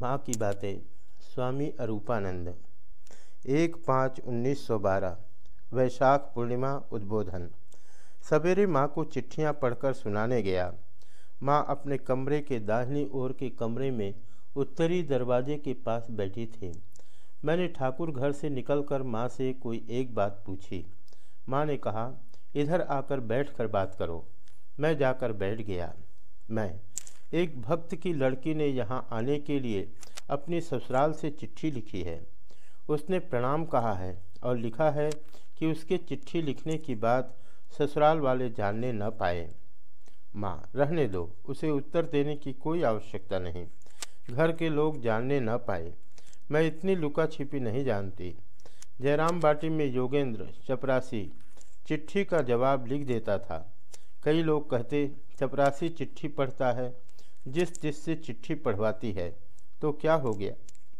माँ की बातें, स्वामी अरूपानंद। एक पाँच उन्नीस सौ बारह, वैशाख पूर्णिमा उद्बोधन। सवेरे माँ को चिट्ठियाँ पढ़कर सुनाने गया। माँ अपने कमरे के दाहिनी ओर के कमरे में उत्तरी दरवाजे के पास बैठी थी। मैंने ठाकुर घर से निकलकर माँ से कोई एक बात पूछी। माँ ने कहा, इधर आकर बैठ कर बात करो। मैं जाकर बैठ गया। मैं एक भक्त की लड़की ने यहाँ आने के लिए अपनी ससुराल से चिट्ठी लिखी है। उसने प्रणाम कहा है और लिखा है कि उसके चिट्ठी लिखने की बात ससुराल वाले जानने न पाए। माँ, रहने दो, उसे उत्तर देने की कोई आवश्यकता नहीं। घर के लोग जानने न पाए। मैं इतनी लुका छिपी नहीं जानती। जयराम बाटी में योगेंद्र चपरासी चिट्ठी का जवाब लिख देता था। कई लोग कहते, चपरासी चिट्ठी पढ़ता है जिस जिससे चिट्ठी पढ़वाती है तो क्या हो गया?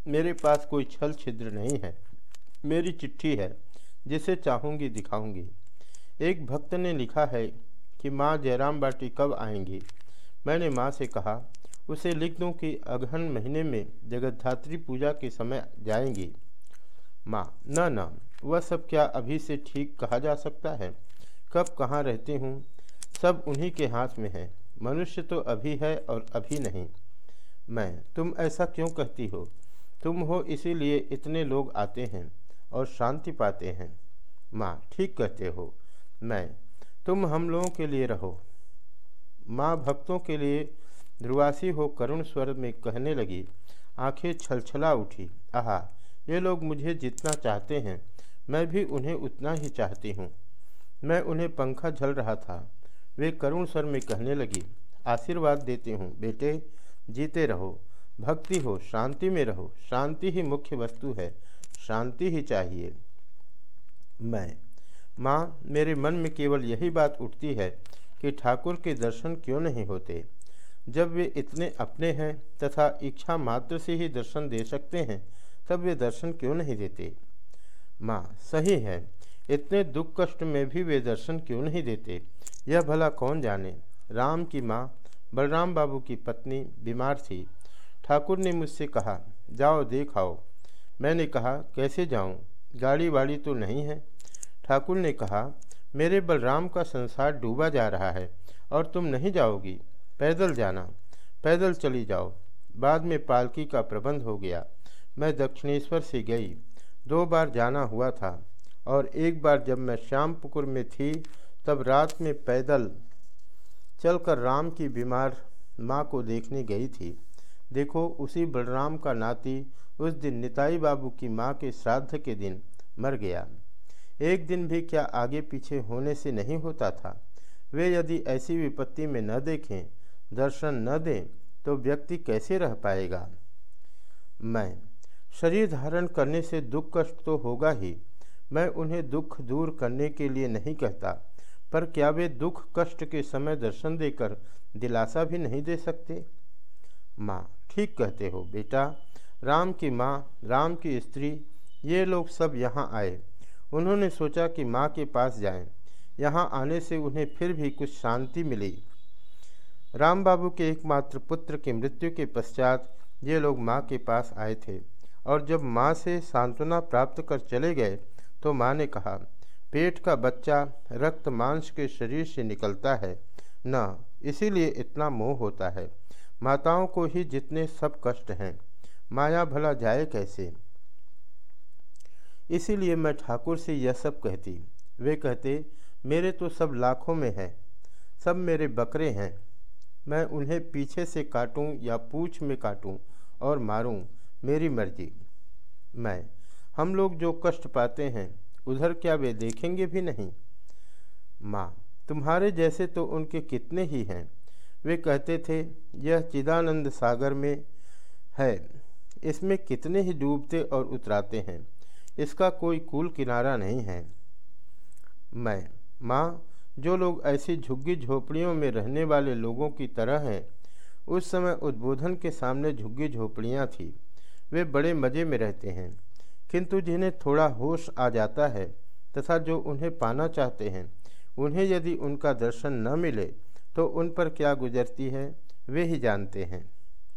मेरे पास कोई छल छिद्र नहीं है। मेरी चिट्ठी है, जिसे चाहूँगी दिखाऊँगी। एक भक्त ने लिखा है कि माँ जयराम बाटी कब आएँगी? मैंने माँ से कहा, उसे लिख दूँ कि अगहन महीने में जगतधात्री पूजा के समय जाएँगी। माँ, न न, वह सब क्या अभी से ठीक कहा जा सकता है? कब कहाँ रहती हूँ? सब उन्हीं के हाथ में है। मनुष्य तो अभी है और अभी नहीं। मैं, तुम ऐसा क्यों कहती हो? तुम हो इसीलिए इतने लोग आते हैं और शांति पाते हैं। माँ, ठीक कहते हो। मैं, तुम हम लोगों के लिए रहो। माँ, भक्तों के लिए ध्रुवासी हो करुण स्वर में कहने लगी। आँखें छलछला उठी। आहा, ये लोग मुझे जितना चाहते हैं, मैं भी उन्हें उतना ही चाहती हूँ। मैं उन्हें पंखा झल रहा था। वे करुण स्वर में कहने लगी, आशीर्वाद देती हूँ, बेटे, जीते रहो, भक्ति हो, शांति में रहो, शांति ही मुख्य वस्तु है, शांति ही चाहिए। मैं, माँ, मेरे मन में केवल यही बात उठती है कि ठाकुर के दर्शन क्यों नहीं होते? जब वे इतने अपने हैं तथा इच्छा मात्र से ही दर्शन दे सकते हैं, तब वे दर्शन क्यों नहीं देते? माँ, सही है। इतने दुख कष्ट में भी वे दर्शन क्यों नहीं देते? यह भला कौन जाने? राम की माँ, बलराम बाबू की पत्नी बीमार थी। ठाकुर ने मुझसे कहा, जाओ, देख आओ। मैंने कहा, कैसे जाऊँ? गाड़ी वाड़ी तो नहीं है? ठाकुर ने कहा, मेरे बलराम का संसार डूबा जा रहा है और तुम नहीं जाओगी। पैदल जाना। पैदल चली जाओ। बाद में पालकी का प्रबंध हो गया। मैं दक्षिणेश्वर से गई। दो बार जाना हुआ था। और एक बार जब मैं श्यामपुकुर में थी, तब रात में पैदल चलकर राम की बीमार माँ को देखने गई थी। देखो, उसी बलराम का नाती उस दिन निताई बाबू की माँ के श्राद्ध के दिन मर गया। एक दिन भी क्या आगे पीछे होने से नहीं होता था। वे यदि ऐसी विपत्ति में न देखें, दर्शन न दें तो व्यक्ति कैसे रह पाएगा? मैं, शरीर धारण करने से दुख कष्ट तो होगा ही मैं उन्हें दुख दूर करने के लिए नहीं कहता, पर क्या वे दुख कष्ट के समय दर्शन देकर दिलासा भी नहीं दे सकते? माँ, ठीक कहते हो, बेटा। राम की माँ, राम की स्त्री, ये लोग सब यहाँ आए। उन्होंने सोचा कि माँ के पास जाएँ। यहाँ आने से उन्हें फिर भी कुछ शांति मिली। राम बाबू के एकमात्र पुत्र की मृत्यु के पश्चात ये लोग माँ के पास आए थे, और जब माँ से सांत्वना प्राप्त कर चले गए तो माँ ने कहा, पेट का बच्चा रक्त मांस के शरीर से निकलता है। न, इसीलिए इतना मोह होता है। माताओं को ही जितने सब कष्ट हैं। माया भला जाए कैसे? इसीलिए मैं ठाकुर से यह सब कहती। वे कहते, मेरे तो सब लाखों में हैं। सब मेरे बकरे हैं। मैं उन्हें पीछे से काटूं या पूछ में काटूं और मारूं, मेरी मर्ज़ी। मैं हम लोग जो कष्ट पाते हैं, उधर क्या वे देखेंगे भी नहीं? माँ, तुम्हारे जैसे तो उनके कितने ही हैं। वे कहते थे, यह चिदानंद सागर में है। इसमें कितने ही डूबते और उतराते हैं। इसका कोई कूल किनारा नहीं है। मैं, माँ, जो लोग ऐसी झुग्गी झोपड़ियों में रहने वाले लोगों की तरह हैं, उस समय उद्बोधन के सामने झुग्गी झोपड़ियाँ थी। वे बड़े मज़े में रहते हैं। किंतु जिन्हें थोड़ा होश आ जाता है तथा जो उन्हें पाना चाहते हैं, उन्हें यदि उनका दर्शन न मिले तो उन पर क्या गुजरती है, वे ही जानते हैं।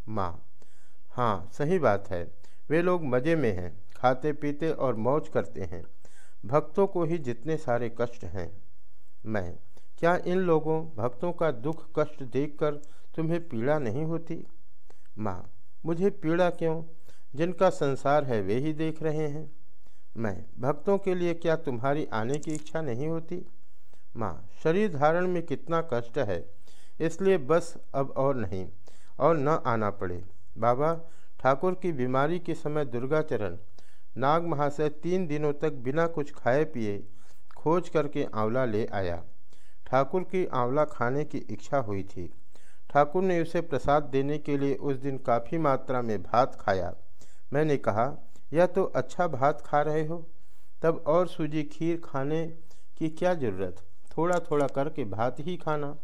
माँ हाँ सही बात है, वे लोग मज़े में हैं, खाते पीते और मौज करते हैं, भक्तों को ही जितने सारे कष्ट हैं। मैं, क्या इन लोगों, भक्तों का दुख कष्ट देखकर तुम्हें पीड़ा नहीं होती? माँ, मुझे पीड़ा क्यों? जिनका संसार है वे ही देख रहे हैं। मैं, भक्तों के लिए क्या तुम्हारी आने की इच्छा नहीं होती? माँ, शरीर धारण में कितना कष्ट है, इसलिए बस अब और नहीं, और न आना पड़े। बाबा, ठाकुर की बीमारी के समय दुर्गाचरण, नाग महाशय तीन दिनों तक बिना कुछ खाए पिए, खोज करके आंवला ले आया। ठाकुर की आंवला खाने की इच्छा हुई थी। ठाकुर ने उसे प्रसाद देने के लिए उस दिन काफ़ी मात्रा में भात खाया। मैंने कहा यह तो अच्छा भात खा रहे हो? तब और सूजी खीर खाने की क्या ज़रूरत? थोड़ा थोड़ा करके भात ही खाना।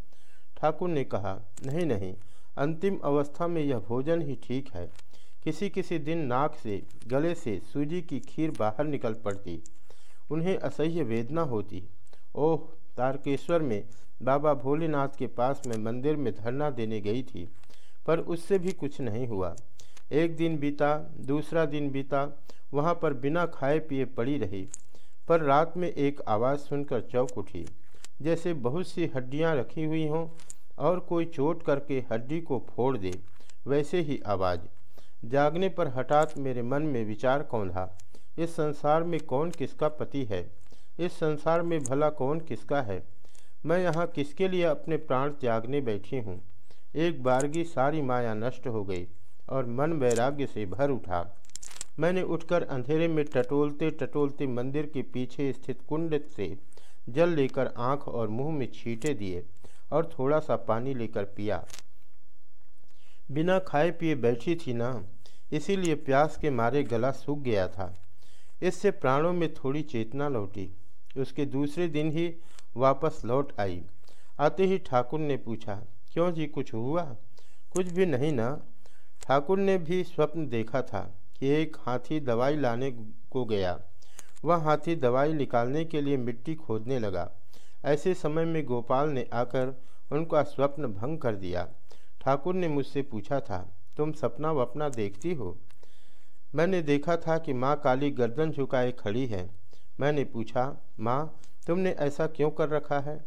ठाकुर ने कहा, नहीं नहीं, अंतिम अवस्था में यह भोजन ही ठीक है। किसी किसी दिन नाक से, गले से सूजी की खीर बाहर निकल पड़ती। उन्हें असह्य वेदना होती। ओह, तारकेश्वर में बाबा भोलेनाथ के पास में मंदिर में धरना देने गई थी, पर उससे भी कुछ नहीं हुआ। एक दिन बीता, दूसरा दिन बीता, वहाँ पर बिना खाए पिए पड़ी रही। पर रात में एक आवाज़ सुनकर चौक उठी, जैसे बहुत सी हड्डियाँ रखी हुई हों और कोई चोट करके हड्डी को फोड़ दे, वैसे ही आवाज़। जागने पर हठात मेरे मन में विचार कौन कौंधा इस संसार में कौन किसका पति है, इस संसार में भला कौन किसका है? मैं यहाँ किसके लिए अपने प्राण त्यागने बैठी हूँ? एक बारगी सारी माया नष्ट हो गई। और मन वैराग्य से भर उठा। मैंने उठकर अंधेरे में टटोलते टटोलते मंदिर के पीछे स्थित कुंड से जल लेकर आँख और मुँह में छींटे दिए और थोड़ा सा पानी लेकर पिया। बिना खाए पिए बैठी थी ना, इसीलिए प्यास के मारे गला सूख गया था। इससे प्राणों में थोड़ी चेतना लौटी। उसके दूसरे दिन ही वापस लौट आई। आते ही ठाकुर ने पूछा, क्यों जी, कुछ हुआ? कुछ भी नहीं ना। ठाकुर ने भी स्वप्न देखा था कि एक हाथी दवाई लाने को गया। वह हाथी दवाई निकालने के लिए मिट्टी खोदने लगा। ऐसे समय में गोपाल ने आकर उनका स्वप्न भंग कर दिया। ठाकुर ने मुझसे पूछा था, तुम सपना वपना देखती हो? मैंने देखा था कि माँ काली गर्दन झुकाए खड़ी है। मैंने पूछा, माँ, तुमने ऐसा क्यों कर रखा है?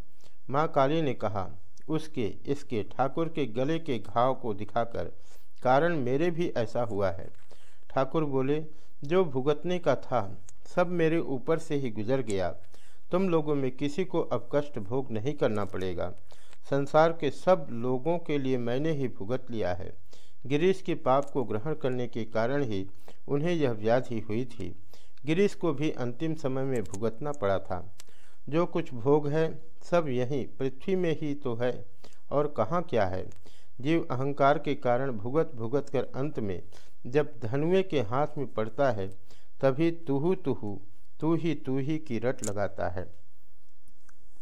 माँ काली ने कहा, उसके, इसके, ठाकुर के गले के घाव को दिखाकर कारण मेरे भी ऐसा हुआ है। ठाकुर बोले, जो भुगतने का था, सब मेरे ऊपर से ही गुजर गया। तुम लोगों में किसी को अब कष्ट भोग नहीं करना पड़ेगा। संसार के सब लोगों के लिए मैंने ही भुगत लिया है। गिरीश के पाप को ग्रहण करने के कारण ही उन्हें यह व्याधि हुई थी। गिरीश को भी अंतिम समय में भुगतना पड़ा था। जो कुछ भोग है, सब यहीं, पृथ्वी में ही तो है, और कहाँ क्या है? जीव अहंकार के कारण भुगत भुगत कर अंत में जब धनुए के हाथ में पड़ता है, तभी तुहु तुहु, तू ही तू ही की रट लगाता है।